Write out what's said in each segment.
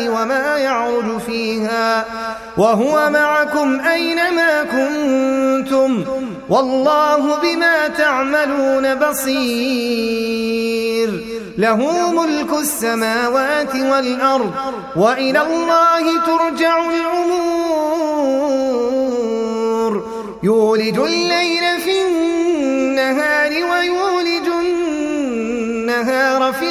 وما يعرج فيها وهو معكم أينما كنتم والله بما تعملون بصير له ملك السماوات والأرض وإلى الله ترجع الأمور يولج الليل في النهار ويولج النهار في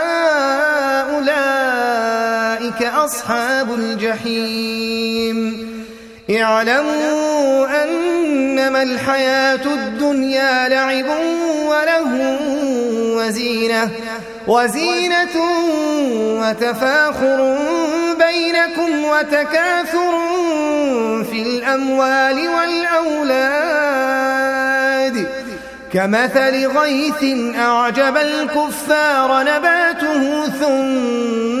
أصحاب الجحيم. اعلموا أنما الحياة الدنيا لعب وله وزينة وزينة وتفاخر بينكم وتكاثر في الأموال والأولاد. كمثل غيث أعجب الكفار نباته ثم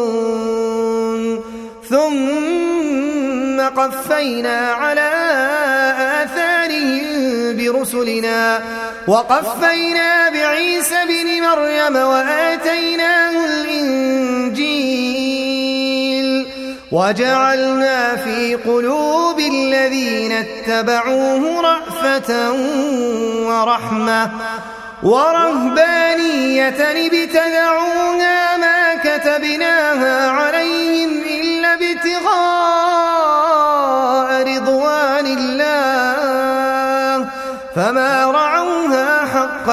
ثم قفينا على آثارهم برسلنا. وقفينا بعيسى بن مريم وآتيناه الإنجيل. وجعلنا في قلوب الذين اتبعوه رأفة ورحمة. ورهبانية ابتدعوها ما كتبناها عليهم